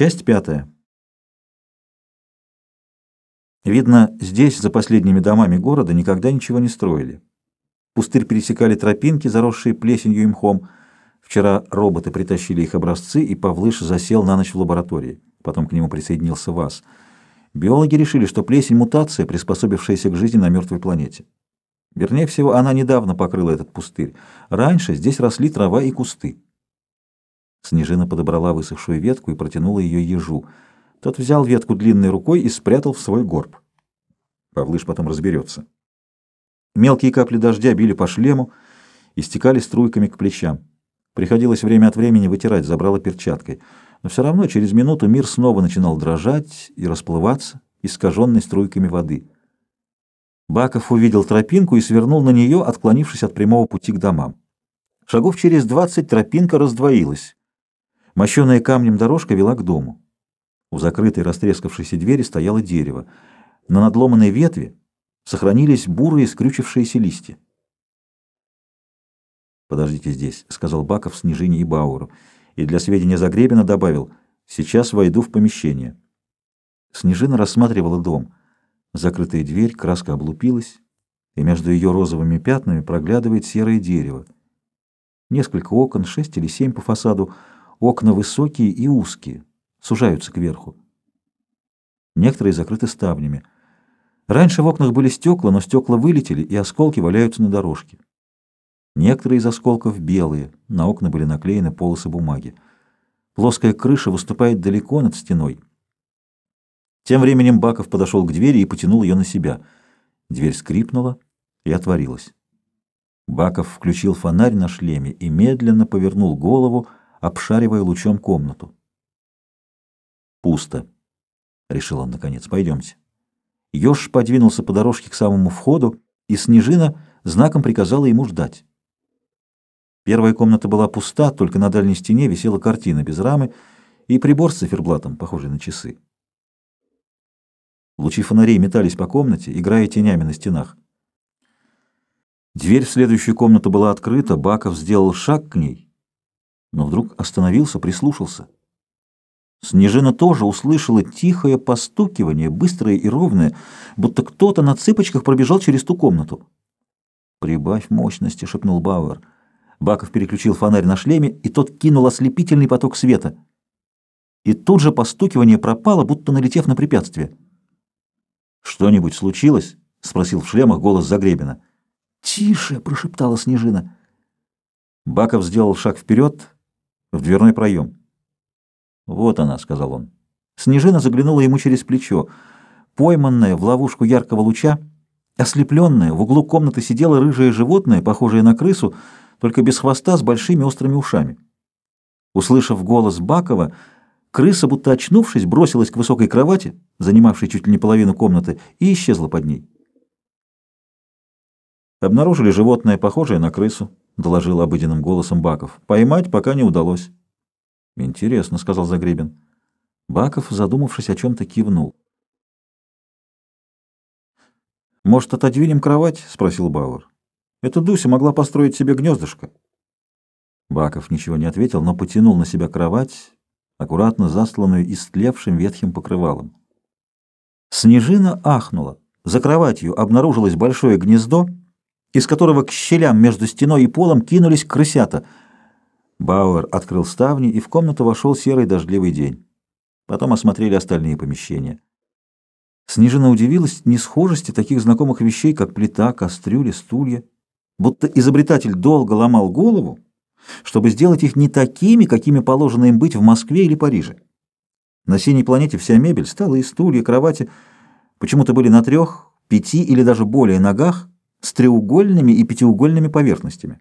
Часть пятая. Видно, здесь, за последними домами города, никогда ничего не строили. Пустырь пересекали тропинки, заросшие плесенью и мхом. Вчера роботы притащили их образцы, и Павлыш засел на ночь в лаборатории. Потом к нему присоединился ВАЗ. Биологи решили, что плесень — мутация, приспособившаяся к жизни на мертвой планете. Вернее всего, она недавно покрыла этот пустырь. Раньше здесь росли трава и кусты. Снежина подобрала высохшую ветку и протянула ее ежу. Тот взял ветку длинной рукой и спрятал в свой горб. Павлыш потом разберется. Мелкие капли дождя били по шлему и стекали струйками к плечам. Приходилось время от времени вытирать, забрала перчаткой. Но все равно через минуту мир снова начинал дрожать и расплываться, искаженный струйками воды. Баков увидел тропинку и свернул на нее, отклонившись от прямого пути к домам. Шагов через двадцать тропинка раздвоилась. Мощеная камнем дорожка вела к дому. У закрытой растрескавшейся двери стояло дерево. На надломанной ветви сохранились бурые скрючившиеся листья. «Подождите здесь», — сказал Баков Снежине и Бауру, и для сведения Загребина добавил «Сейчас войду в помещение». Снежина рассматривала дом. Закрытая дверь, краска облупилась, и между ее розовыми пятнами проглядывает серое дерево. Несколько окон, шесть или семь по фасаду, окна высокие и узкие, сужаются кверху. Некоторые закрыты ставнями. Раньше в окнах были стекла, но стекла вылетели, и осколки валяются на дорожке. Некоторые из осколков белые, на окна были наклеены полосы бумаги. Плоская крыша выступает далеко над стеной. Тем временем Баков подошел к двери и потянул ее на себя. Дверь скрипнула и отворилась. Баков включил фонарь на шлеме и медленно повернул голову, обшаривая лучом комнату. «Пусто», — решил он наконец. «Пойдемте». Ёж подвинулся по дорожке к самому входу, и Снежина знаком приказала ему ждать. Первая комната была пуста, только на дальней стене висела картина без рамы и прибор с циферблатом, похожий на часы. Лучи фонарей метались по комнате, играя тенями на стенах. Дверь в следующую комнату была открыта, Баков сделал шаг к ней, но вдруг остановился, прислушался. Снежина тоже услышала тихое постукивание, быстрое и ровное, будто кто-то на цыпочках пробежал через ту комнату. «Прибавь мощности», — шепнул Бауэр. Баков переключил фонарь на шлеме, и тот кинул ослепительный поток света. И тут же постукивание пропало, будто налетев на препятствие. «Что-нибудь случилось?» — спросил в шлемах голос Загребина. «Тише!» — прошептала Снежина. Баков сделал шаг вперед в дверной проем. «Вот она», — сказал он. Снежина заглянула ему через плечо. Пойманная в ловушку яркого луча, ослепленная, в углу комнаты сидело рыжее животное, похожее на крысу, только без хвоста с большими острыми ушами. Услышав голос Бакова, крыса, будто очнувшись, бросилась к высокой кровати, занимавшей чуть ли не половину комнаты, и исчезла под ней. «Обнаружили животное, похожее на крысу», — доложил обыденным голосом Баков. «Поймать пока не удалось». «Интересно», — сказал Загребин. Баков, задумавшись о чем-то, кивнул. «Может, отодвинем кровать?» — спросил Бауэр. Эта Дуся могла построить себе гнездышко. Баков ничего не ответил, но потянул на себя кровать, аккуратно застланную истлевшим ветхим покрывалом. Снежина ахнула. За кроватью обнаружилось большое гнездо, из которого к щелям между стеной и полом кинулись крысята. Бауэр открыл ставни, и в комнату вошел серый дождливый день. Потом осмотрели остальные помещения. Снежина удивилась несхожести таких знакомых вещей, как плита, кастрюли, стулья будто изобретатель долго ломал голову, чтобы сделать их не такими, какими положено им быть в Москве или Париже. На синей планете вся мебель, столы, стулья, кровати почему-то были на трех, пяти или даже более ногах с треугольными и пятиугольными поверхностями.